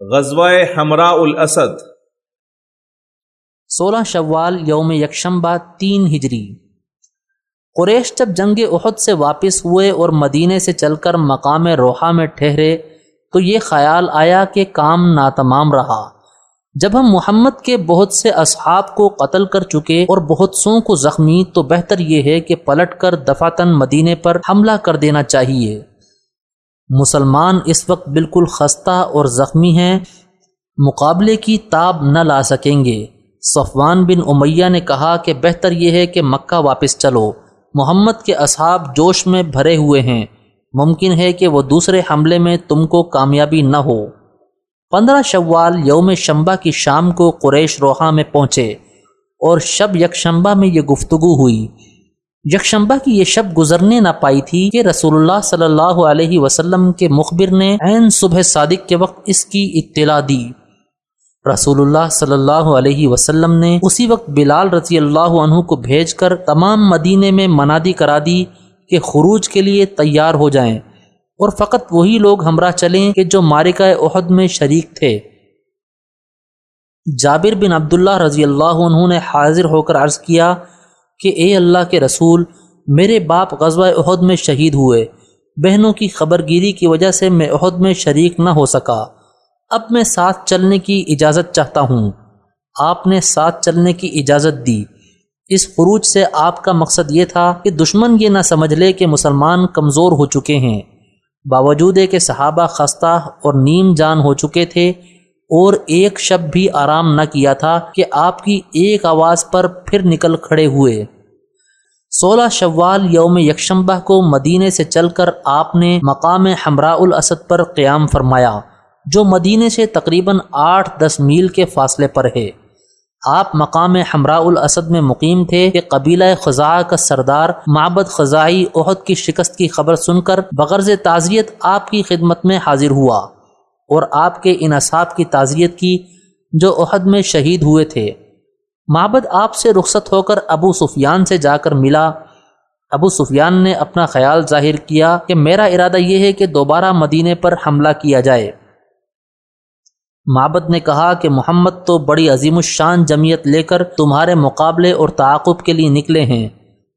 غزوہ ہمراء الاسد۔ سولہ شوال یوم یکشمبہ تین ہجری۔ قریش جب جنگ احد سے واپس ہوئے اور مدینے سے چل کر مقام روحا میں ٹھہرے، تو یہ خیال آیا کہ کام ناتمام رہا۔ جب ہم محمد کے بہت سے اصحاب کو قتل کر چکے اور بہت سو کو زخمی، تو بہتر یہ ہے کہ پلٹ کر دفاتن مدینے پر حملہ کر دینا چاہیے۔ مسلمان اس وقت بالکل خستہ اور زخمی ہیں، مقابلے کی تاب نہ لا سکیں گے۔ صفوان بن امیہ نے کہا کہ بہتر یہ ہے کہ مکہ واپس چلو۔ محمد کے اصحاب جوش میں بھرے ہوئے ہیں۔ ممکن ہے کہ وہ دوسرے حملے میں تم کو کامیابی نہ ہو۔ پندرہ شوال یوم شمبا کی شام کو قریش روحا میں پہنچے اور شب یکشمبا میں یہ گفتگو ہوئی۔ یکشمبا کی یہ شب گزرنے نہ پائی تھی کہ رسول اللہ صلی اللہ علیہ وسلم کے مخبر نے عین صبح صادق کے وقت اس کی اطلاع دی۔ رسول اللہ صلی اللہ علیہ وسلم نے اسی وقت بلال رضی اللہ عنہ کو بھیج کر تمام مدینے میں منادی کرا دی کہ خروج کے لیے تیار ہو جائیں۔ اور فقط وہی لوگ ہمراہ چلیں کہ جو مارکہ عہد میں شریک تھے۔ جابر بن عبداللہ رضی اللہ عنہ نے حاضر ہو کر عرض کیا کہ اے اللہ کے رسول، میرے باپ غزوہ عہد میں شہید ہوئے۔ بہنوں کی خبر گیری کی وجہ سے میں عہد میں شریک نہ ہو سکا۔ اب میں ساتھ چلنے کی اجازت چاہتا ہوں۔ آپ نے ساتھ چلنے کی اجازت دی۔ اس خروج سے آپ کا مقصد یہ تھا کہ دشمن یہ نہ سمجھ لے کہ مسلمان کمزور ہو چکے ہیں۔ باوجود کہ صحابہ خستہ اور نیم جان ہو چکے تھے اور ایک شب بھی آرام نہ کیا تھا کہ آپ کی ایک آواز پر پھر نکل کھڑے ہوئے۔ سولہ شوال یوم یکشمبہ کو مدینے سے چل کر آپ نے مقام ہمراء الاسد پر قیام فرمایا، جو مدینے سے تقریباً آٹھ دس میل کے فاصلے پر ہے۔ آپ مقام ہمراء الاسد میں مقیم تھے کہ قبیلہ خزاں کا سردار معبد خزائی عہد کی شکست کی خبر سن کر بغرض تعزیت آپ کی خدمت میں حاضر ہوا۔ اور آپ کے ان اصحاب کی تعزیت کی جو عہد میں شہید ہوئے تھے۔ معبد آپ سے رخصت ہو کر ابو سفیان سے جا کر ملا۔ ابو سفیان نے اپنا خیال ظاہر کیا کہ میرا ارادہ یہ ہے کہ دوبارہ مدینے پر حملہ کیا جائے۔ معبد نے کہا کہ محمد تو بڑی عظیم الشان جمعیت لے کر تمہارے مقابلے اور تعاقب کے لیے نکلے ہیں۔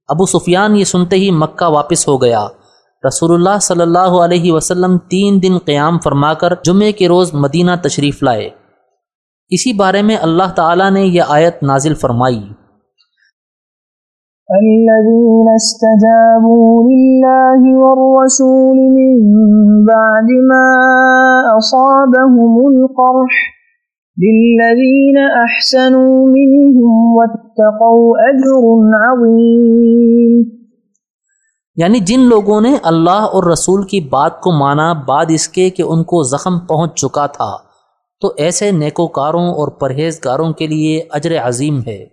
ابو سفیان یہ سنتے ہی مکہ واپس ہو گیا۔ رسول اللہ صلی اللہ علیہ وسلم تین دن قیام فرما کر جمعے کے روز مدینہ تشریف لائے۔ اسی بارے میں اللہ تعالیٰ نے یہ آیت نازل فرمائی۔ الذين استجابوا لله والرسول من بعد ما أصابهم القرح للذين أحسنوا منهم واتقوا أجر عظيم۔ یعنی جن لوگوں نے اللہ اور رسول کی بات کو مانا بعد اس کے کہ ان کو زخم پہنچ چکا تھا تو ایسے نیکوکاروں اور پرہیزگاروں کے لیے اجر عظیم ہے۔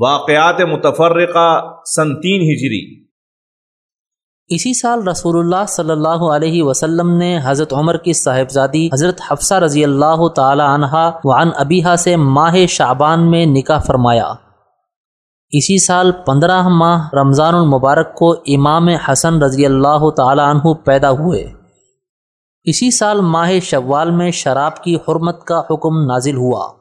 واقعات متفرقہ سنتین ہجری۔ اسی سال رسول اللہ صلی اللہ علیہ وسلم نے حضرت عمر کی صاحبزادی حضرت حفصہ رضی اللہ تعالی عنہ وعن ابیہا سے ماہ شعبان میں نکاح فرمایا۔ اسی سال پندرہ ماہ رمضان المبارک کو امام حسن رضی اللہ تعالی عنہ پیدا ہوئے۔ اسی سال ماہ شوال میں شراب کی حرمت کا حکم نازل ہوا۔